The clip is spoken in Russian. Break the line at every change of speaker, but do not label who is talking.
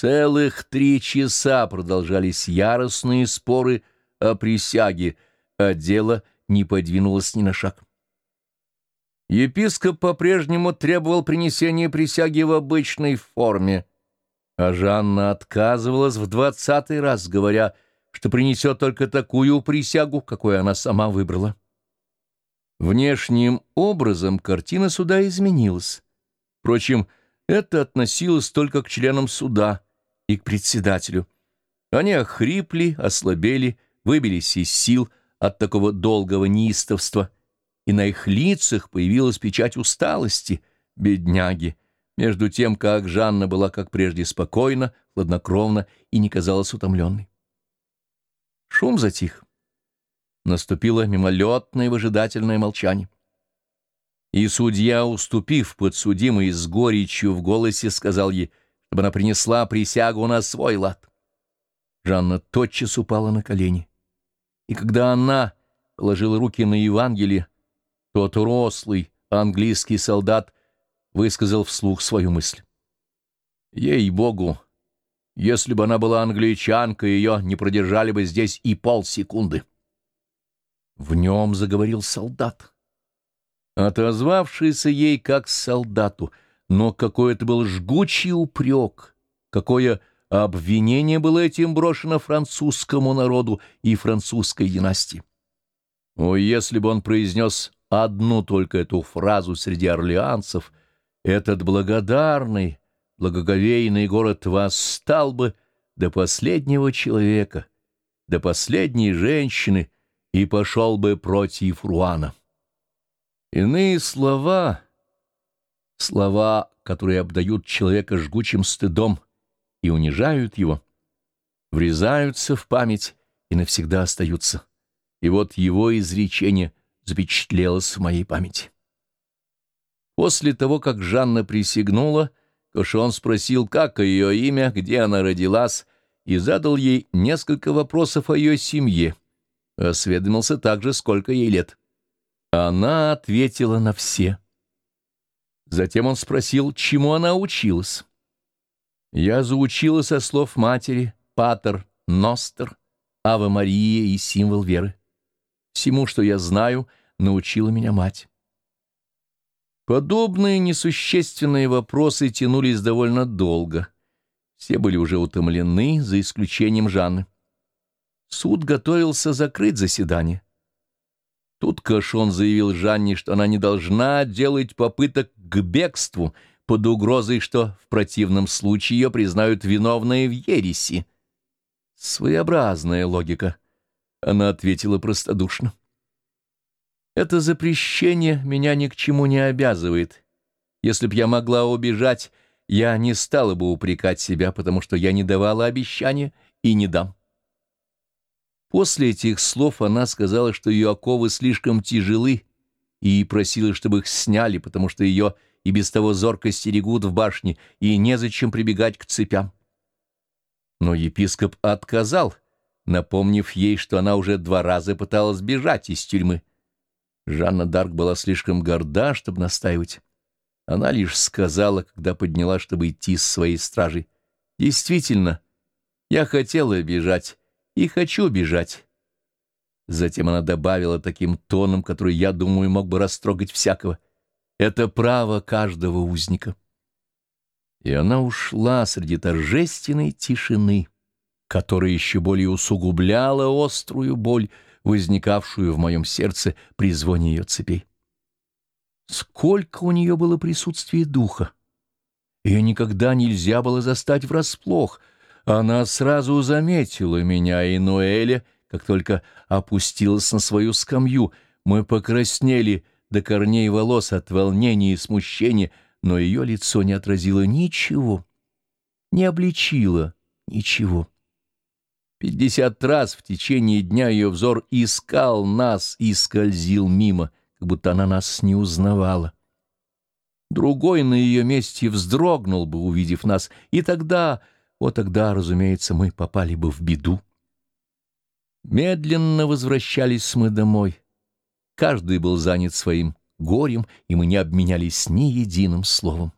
Целых три часа продолжались яростные споры о присяге, а дело не подвинулось ни на шаг. Епископ по-прежнему требовал принесения присяги в обычной форме, а Жанна отказывалась в двадцатый раз, говоря, что принесет только такую присягу, какую она сама выбрала. Внешним образом картина суда изменилась. Впрочем, это относилось только к членам суда и к председателю. Они охрипли, ослабели, выбились из сил от такого долгого неистовства, и на их лицах появилась печать усталости, бедняги, между тем, как Жанна была, как прежде, спокойна, хладнокровна и не казалась утомленной. Шум затих. Наступило мимолетное выжидательное молчание. И судья, уступив подсудимой с горечью в голосе, сказал ей, чтобы она принесла присягу на свой лад. Жанна тотчас упала на колени. И когда она положила руки на Евангелие, тот рослый английский солдат высказал вслух свою мысль. Ей-богу, если бы она была англичанкой, ее не продержали бы здесь и полсекунды. В нем заговорил солдат, отозвавшийся ей как солдату, но какой это был жгучий упрек, какое обвинение было этим брошено французскому народу и французской династии. О, если бы он произнес одну только эту фразу среди орлеанцев, этот благодарный, благоговейный город восстал бы до последнего человека, до последней женщины, и пошел бы против Руана. Иные слова, слова, которые обдают человека жгучим стыдом и унижают его, врезаются в память и навсегда остаются. И вот его изречение запечатлелось в моей памяти. После того, как Жанна присягнула, Кошон спросил, как ее имя, где она родилась, и задал ей несколько вопросов о ее семье — Осведомился также, сколько ей лет. Она ответила на все. Затем он спросил, чему она училась. Я заучила со слов матери «Патер», «Ностер», «Ава Мария» и «Символ веры». Всему, что я знаю, научила меня мать. Подобные несущественные вопросы тянулись довольно долго. Все были уже утомлены, за исключением Жанны. Суд готовился закрыть заседание. Тут Кашон заявил Жанне, что она не должна делать попыток к бегству под угрозой, что в противном случае ее признают виновной в ереси. Своеобразная логика. Она ответила простодушно. Это запрещение меня ни к чему не обязывает. Если б я могла убежать, я не стала бы упрекать себя, потому что я не давала обещания и не дам. После этих слов она сказала, что ее оковы слишком тяжелы, и просила, чтобы их сняли, потому что ее и без того зорко стерегут в башне, и незачем прибегать к цепям. Но епископ отказал, напомнив ей, что она уже два раза пыталась бежать из тюрьмы. Жанна Дарк была слишком горда, чтобы настаивать. Она лишь сказала, когда подняла, чтобы идти с своей стражей. «Действительно, я хотела бежать, и хочу бежать. Затем она добавила таким тоном, который, я думаю, мог бы растрогать всякого. Это право каждого узника. И она ушла среди торжественной тишины, которая еще более усугубляла острую боль, возникавшую в моем сердце при звоне ее цепей. Сколько у нее было присутствия духа! Ее никогда нельзя было застать врасплох — она сразу заметила меня и Ноэля, как только опустилась на свою скамью. Мы покраснели до корней волос от волнения и смущения, но ее лицо не отразило ничего, не обличило ничего. Пятьдесят раз в течение дня ее взор искал нас и скользил мимо, как будто она нас не узнавала. Другой на ее месте вздрогнул бы, увидев нас, и тогда вот тогда, разумеется, мы попали бы в беду. Медленно возвращались мы домой. Каждый был занят своим горем, и мы не обменялись ни единым словом.